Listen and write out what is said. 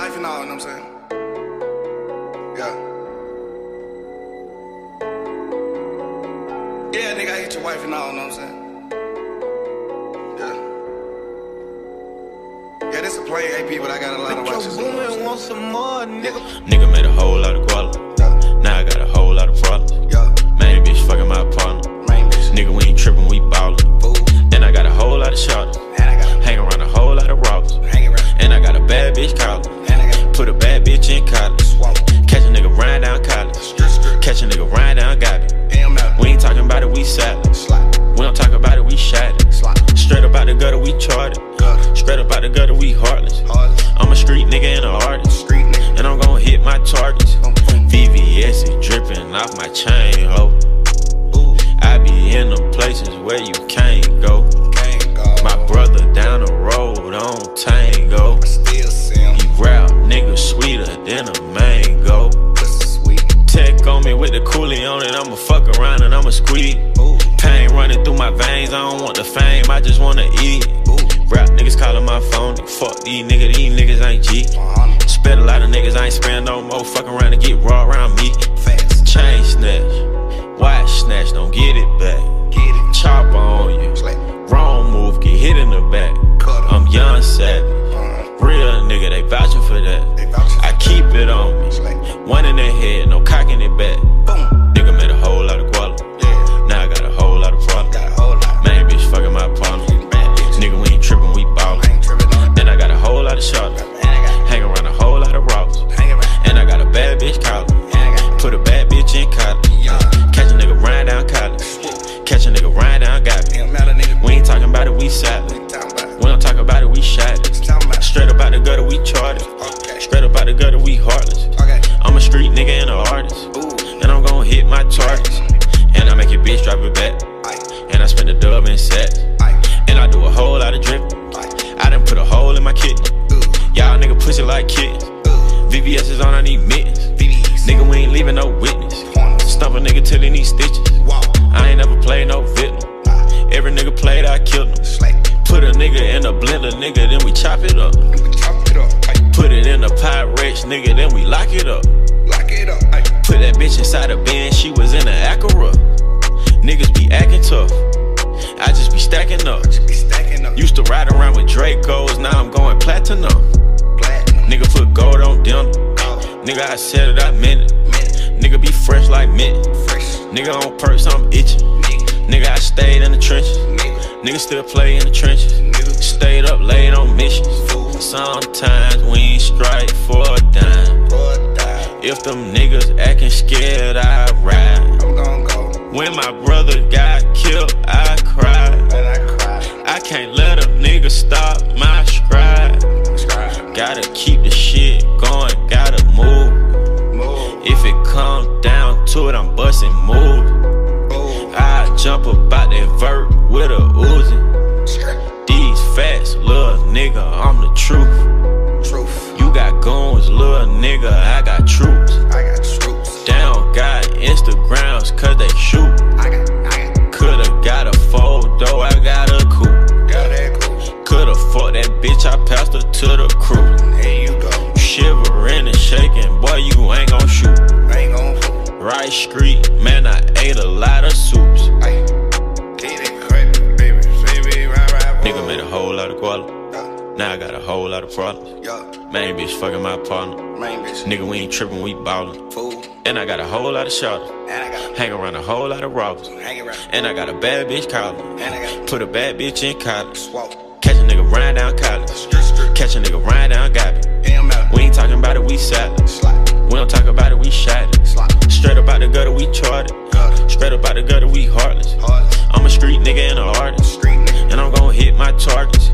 all, you know what I'm saying? Yeah. Yeah, nigga, I hit your wife and all, you know what I'm saying? Yeah. Yeah, this a play AP, but I got a lot of watches. You know what want some more, nigga. Nigga made a whole lot of guala. Yeah, Now I got a whole lot of problems. Catch a nigga riding down. Damn out. We ain't talking about it, we. Slide. We don't talk about it, we shot it. Straight up out the gutter, we charted. Gutter. Straight up out the gutter, we heartless. I'm a street nigga and an artist. Street nigga. And I'm gon' hit my targets. VVS is dripping off my chain, ho. Ooh. I be in the places where you with the coolie on it, I'ma fuck around and I'ma squeeze. Pain running through my veins, I don't want the fame, I just wanna eat. Ooh. Rap niggas calling my phone, fuck these niggas, these niggas ain't G. Spent a lot of niggas, I ain't spend no more, fuck around and get raw around me. Chain snatch, watch snatch, don't get it back. Get it. Chop on you, wrong move, get hit in the back. I'm young savage, real nigga, they vouching for that. I keep it on me, one in the head, no cocking it back. Don't talk about it, we shot it. Straight up out the gutter, we charted. Straight up out the gutter, we heartless. I'm a street nigga and an artist. And I'm gon' hit my targets. And I make your bitch drop it back. And I spend the dub in sets. And I do a whole lot of. Aye. I done put a hole in my kidney. Y'all nigga pussy like kittens. VVS is on, I need mittens. Nigga, we ain't leaving no witness. Stump a nigga till he need stitches. I ain't never played no victim. Every nigga played, I killed him. Put a nigga in a blender, nigga, then we chop it up. Put it in a Pyrex, nigga, then we lock it up. Lock it up. Put that bitch inside a bin, she was in an Acura. Niggas be acting tough. I just be stacking up. Be stacking up. Used to ride around with Dracos, now I'm going platinum. Nigga put gold on. Gold. Nigga, I said it, I meant it. Nigga be fresh like mint. Nigga on perks, I'm itching. Nigga, I stayed in the trenches. Nigga. Nigga still play in the trenches. Stayed up late on missions. Sometimes we ain't strike for a dime. If them niggas acting scared, I ride. I'm gon' go. When my brother got killed, I cried. I can't let a nigga stop my stride. Gotta keep the shit going, gotta move. If it come down to it, I'm busting moves. Jump about that vert with a Uzi. These facts, little nigga, I'm the truth. Truth. You got guns, little nigga, I got troops. I got troops. Down got Instagrams, cause they shoot. I got. I got. Coulda got a photo, I got a coupe. Got that cool. Coulda fucked that bitch, I passed her to the crew. There you go. Shivering and shaking, boy, you ain't gon' shoot. Ain't gon' fool. Right street, man, I ate a lot of soups. got a whole lot of problems. Yeah. Main bitch fucking my partner. Main bitch. Nigga, we ain't tripping, we ballin'. And I got a whole lot of shot. Hang around a whole lot of robbers. And I got a bad bitch collar. Put a bad bitch in college. Swap. Catch a nigga run down college. Catch a nigga run down garbage. We ain't talking about it, we salad. We don't talk about it, we shot it. Straight up out the gutter, we charted. Straight up out the gutter, we heartless. I'm a street nigga and an artist. And I'm gonna hit my targets.